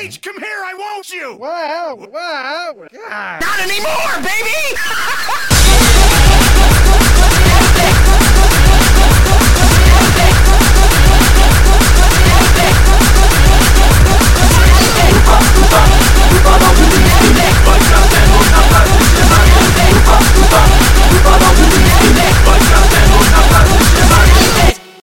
Paige, come here, I want you! Wow, wow, God. Not anymore, baby!